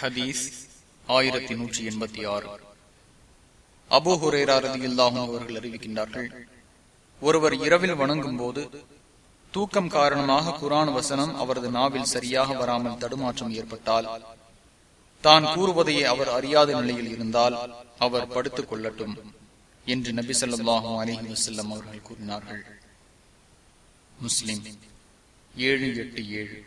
ஹதீஸ் ஆயிரத்தி நூற்றி எண்பத்தி ஆறு. அபு ஹுரேராரதியில்லாகும் அவர்கள் அறிவிக்கின்றார்கள் ஒருவர் இரவில் வணங்கும் போது தூக்கம் காரணமாக குரான் வசனம் அவரது நாவில் சரியாக வராமல் தடுமாற்றம் ஏற்பட்டால் தான் கூறுவதையே அவர் அறியாத நிலையில் இருந்தால் அவர் படுத்துக் கொள்ளட்டும் என்று நபி சொல்லாஹும் அலஹி வசல்லம் அவர்கள் கூறினார்கள். முஸ்லிம் ஏழு எட்டு ஏழு.